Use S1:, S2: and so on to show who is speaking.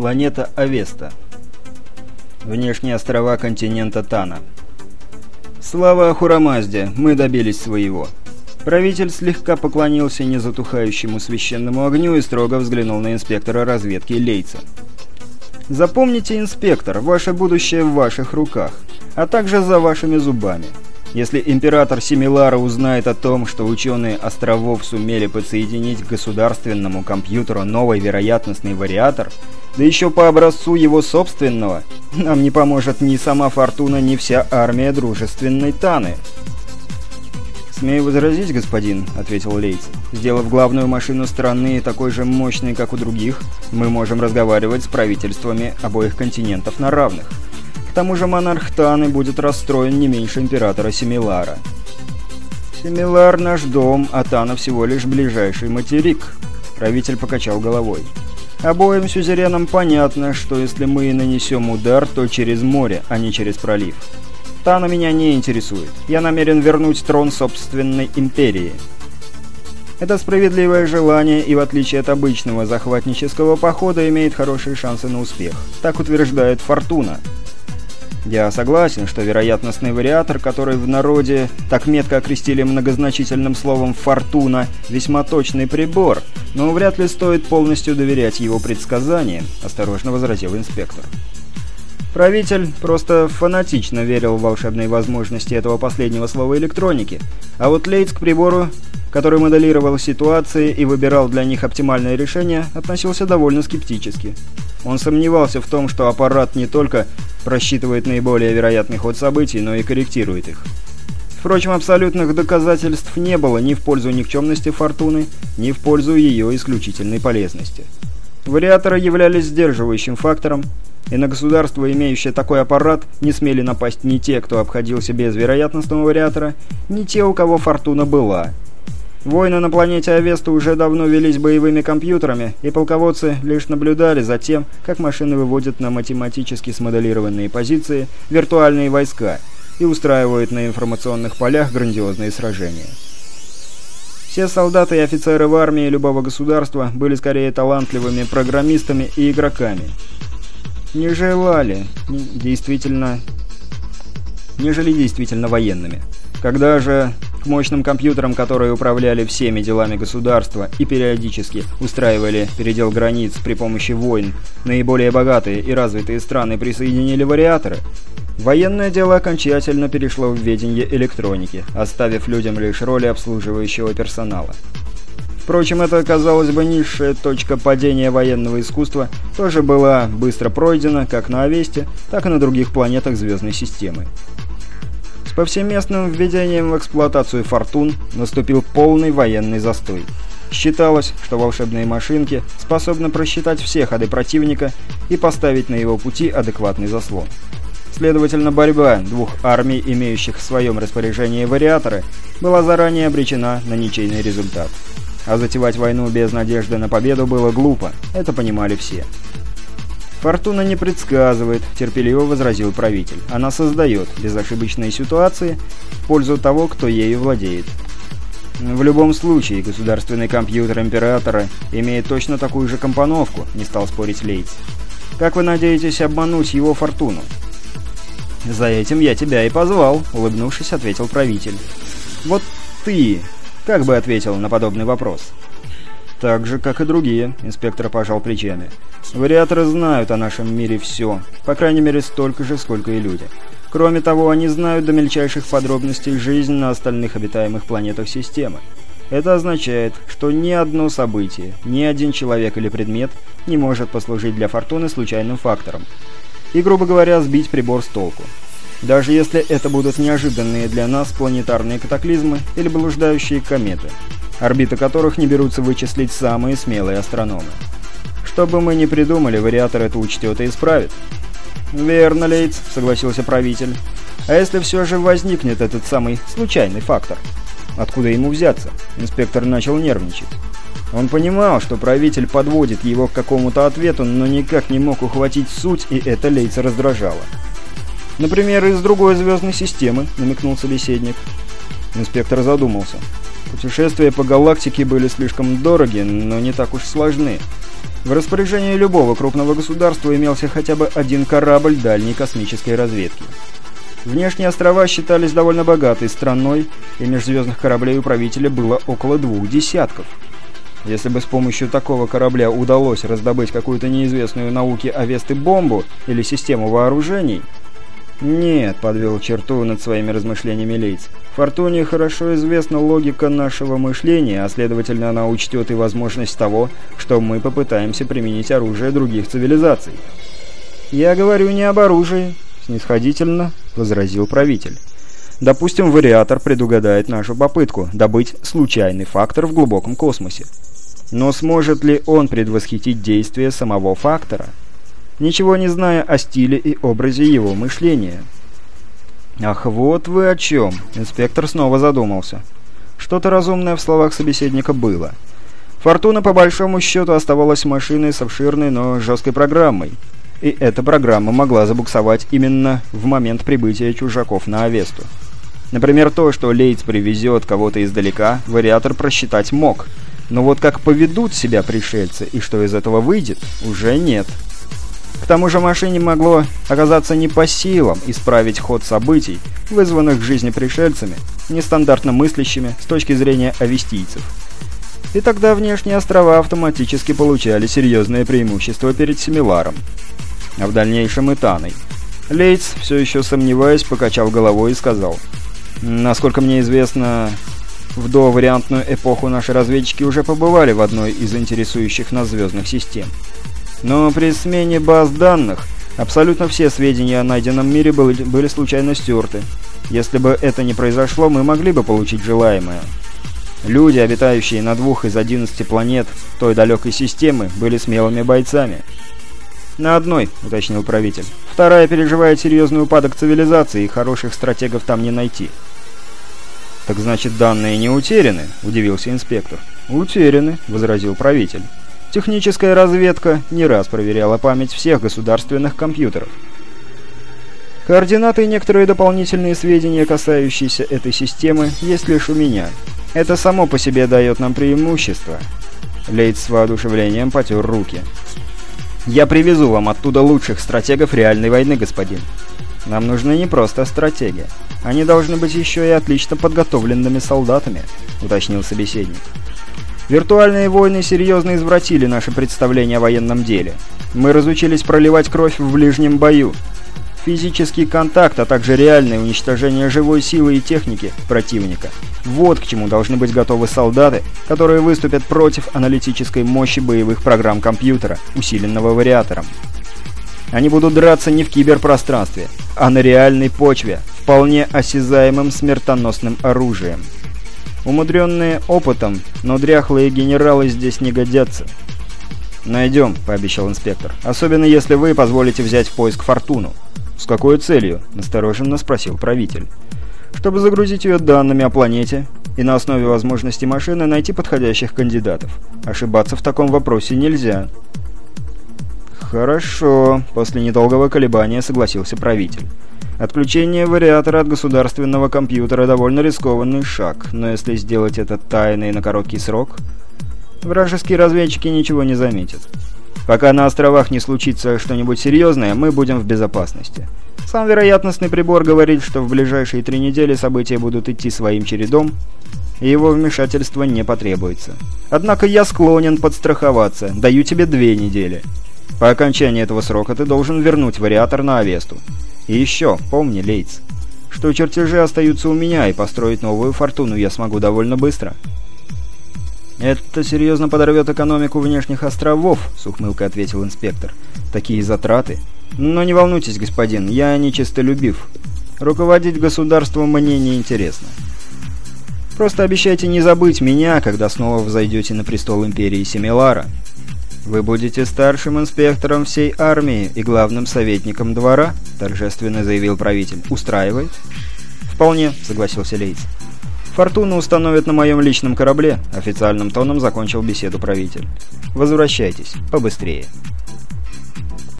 S1: Планета Авеста. Внешние острова континента Тана. Слава Ахурамазде, мы добились своего. Правитель слегка поклонился незатухающему священному огню и строго взглянул на инспектора разведки Лейца. «Запомните, инспектор, ваше будущее в ваших руках, а также за вашими зубами. Если император Семилара узнает о том, что ученые островов сумели подсоединить к государственному компьютеру новый вероятностный вариатор, да еще по образцу его собственного, нам не поможет ни сама Фортуна, ни вся армия дружественной Таны. «Смею возразить, господин», — ответил Лейтс. «Сделав главную машину страны такой же мощной, как у других, мы можем разговаривать с правительствами обоих континентов на равных». К тому же монарх Таны будет расстроен не меньше императора Семилара. «Семилар наш дом, а Тана всего лишь ближайший материк», — правитель покачал головой. «Обоим сюзеренам понятно, что если мы нанесем удар, то через море, а не через пролив. Тана меня не интересует. Я намерен вернуть трон собственной империи». Это справедливое желание и, в отличие от обычного захватнического похода, имеет хорошие шансы на успех. Так утверждает Фортуна. Я согласен, что вероятностный вариатор, который в народе так метко окрестили многозначительным словом «фортуна», весьма точный прибор, но вряд ли стоит полностью доверять его предсказаниям, осторожно возразил инспектор. Правитель просто фанатично верил в волшебные возможности этого последнего слова электроники, а вот Лейтс к прибору, который моделировал ситуации и выбирал для них оптимальное решение, относился довольно скептически. Он сомневался в том, что аппарат не только просчитывает наиболее вероятный ход событий, но и корректирует их. Впрочем, абсолютных доказательств не было ни в пользу никчемности Фортуны, ни в пользу ее исключительной полезности. Вариаторы являлись сдерживающим фактором, и на государство, имеющее такой аппарат, не смели напасть ни те, кто обходился без вероятностного вариатора, ни те, у кого Фортуна была – Войны на планете Авеста уже давно велись боевыми компьютерами, и полководцы лишь наблюдали за тем, как машины выводят на математически смоделированные позиции виртуальные войска и устраивают на информационных полях грандиозные сражения. Все солдаты и офицеры в армии любого государства были скорее талантливыми программистами и игроками. Не желали действительно... нежели действительно военными. Когда же к мощным компьютерам, которые управляли всеми делами государства и периодически устраивали передел границ при помощи войн, наиболее богатые и развитые страны присоединили вариаторы, военное дело окончательно перешло в ведение электроники, оставив людям лишь роли обслуживающего персонала. Впрочем, эта, казалось бы, низшая точка падения военного искусства тоже была быстро пройдена как на Авесте, так и на других планетах звездной системы. С повсеместным введением в эксплуатацию «Фортун» наступил полный военный застой. Считалось, что волшебные машинки способны просчитать все ходы противника и поставить на его пути адекватный заслон. Следовательно, борьба двух армий, имеющих в своем распоряжении вариаторы, была заранее обречена на ничейный результат. А затевать войну без надежды на победу было глупо, это понимали все. «Фортуна не предсказывает», — терпеливо возразил правитель. «Она создает безошибочные ситуации в пользу того, кто ею владеет». «В любом случае, государственный компьютер Императора имеет точно такую же компоновку», — не стал спорить Лейтс. «Как вы надеетесь обмануть его фортуну?» «За этим я тебя и позвал», — улыбнувшись, ответил правитель. «Вот ты как бы ответил на подобный вопрос?» «Так же, как и другие», — инспектор пожал плечами. «Вариаторы знают о нашем мире все, по крайней мере столько же, сколько и люди. Кроме того, они знают до мельчайших подробностей жизнь на остальных обитаемых планетах системы. Это означает, что ни одно событие, ни один человек или предмет не может послужить для Фортуны случайным фактором. И, грубо говоря, сбить прибор с толку. Даже если это будут неожиданные для нас планетарные катаклизмы или блуждающие кометы орбиты которых не берутся вычислить самые смелые астрономы. Что бы мы ни придумали, вариатор это учтет и исправит. «Верно, Лейтс», — согласился правитель. «А если все же возникнет этот самый случайный фактор? Откуда ему взяться?» Инспектор начал нервничать. Он понимал, что правитель подводит его к какому-то ответу, но никак не мог ухватить суть, и это Лейтса раздражало. «Например, из другой звездной системы», — намекнул собеседник. Инспектор задумался. Путешествия по галактике были слишком дороги, но не так уж сложны. В распоряжении любого крупного государства имелся хотя бы один корабль дальней космической разведки. Внешние острова считались довольно богатой страной, и межзвездных кораблей у правителя было около двух десятков. Если бы с помощью такого корабля удалось раздобыть какую-то неизвестную науке Авесты бомбу или систему вооружений... Нет, подвел черту над своими размышлениями Лейтс. Фортуне хорошо известна логика нашего мышления, а следовательно она учтет и возможность того, что мы попытаемся применить оружие других цивилизаций. Я говорю не об оружии, снисходительно возразил правитель. Допустим, вариатор предугадает нашу попытку добыть случайный фактор в глубоком космосе. Но сможет ли он предвосхитить действия самого фактора? Ничего не зная о стиле и образе его мышления. «Ах, вот вы о чем!» Инспектор снова задумался. Что-то разумное в словах собеседника было. Фортуна, по большому счету, оставалась машиной с обширной, но жесткой программой. И эта программа могла забуксовать именно в момент прибытия чужаков на Авесту. Например, то, что Лейтс привезет кого-то издалека, вариатор просчитать мог. Но вот как поведут себя пришельцы и что из этого выйдет, уже нет. Тому же машине могло оказаться не по силам исправить ход событий, вызванных в жизни пришельцами, нестандартно мыслящими с точки зрения авестийцев. И тогда внешние острова автоматически получали серьезное преимущество перед Семиларом, а в дальнейшем и Таной. Лейтс, все еще сомневаясь, покачал головой и сказал, «Насколько мне известно, в довариантную эпоху наши разведчики уже побывали в одной из интересующих нас звездных систем. Но при смене баз данных абсолютно все сведения о найденном мире были, были случайно стерты. Если бы это не произошло, мы могли бы получить желаемое. Люди, обитающие на двух из одиннадцати планет той далекой системы, были смелыми бойцами. «На одной», — уточнил правитель. «Вторая переживает серьезный упадок цивилизации, и хороших стратегов там не найти». «Так значит, данные не утеряны?» — удивился инспектор. «Утеряны», — возразил правитель. Техническая разведка не раз проверяла память всех государственных компьютеров. Координаты и некоторые дополнительные сведения, касающиеся этой системы, есть лишь у меня. Это само по себе дает нам преимущество. Лейт с воодушевлением потер руки. «Я привезу вам оттуда лучших стратегов реальной войны, господин. Нам нужны не просто стратеги. Они должны быть еще и отлично подготовленными солдатами», — уточнил собеседник. Виртуальные войны серьезно извратили наше представление о военном деле. Мы разучились проливать кровь в ближнем бою. Физический контакт, а также реальное уничтожение живой силы и техники противника. Вот к чему должны быть готовы солдаты, которые выступят против аналитической мощи боевых программ компьютера, усиленного вариатором. Они будут драться не в киберпространстве, а на реальной почве, вполне осязаемым смертоносным оружием. Умудренные опытом, но дряхлые генералы здесь не годятся. «Найдем», — пообещал инспектор. «Особенно если вы позволите взять в поиск Фортуну». «С какой целью?» — настороженно спросил правитель. «Чтобы загрузить ее данными о планете и на основе возможности машины найти подходящих кандидатов. Ошибаться в таком вопросе нельзя». «Хорошо», — после недолгого колебания согласился правитель. Отключение вариатора от государственного компьютера довольно рискованный шаг, но если сделать это тайно и на короткий срок, вражеские разведчики ничего не заметят. Пока на островах не случится что-нибудь серьезное, мы будем в безопасности. Сам вероятностный прибор говорит, что в ближайшие три недели события будут идти своим чередом, и его вмешательство не потребуется. Однако я склонен подстраховаться, даю тебе две недели. По окончании этого срока ты должен вернуть вариатор на Авесту. И еще, помни, Лейтс, что чертежи остаются у меня, и построить новую фортуну я смогу довольно быстро. «Это серьезно подорвет экономику внешних островов», — с ухмылкой ответил инспектор. «Такие затраты. Но не волнуйтесь, господин, я не чистолюбив. Руководить государством мне не интересно. Просто обещайте не забыть меня, когда снова взойдете на престол Империи Семилара. «Вы будете старшим инспектором всей армии и главным советником двора», — торжественно заявил правитель. «Устраивает?» «Вполне», — согласился Лейц. «Фортуну установят на моем личном корабле», — официальным тоном закончил беседу правитель. «Возвращайтесь. Побыстрее».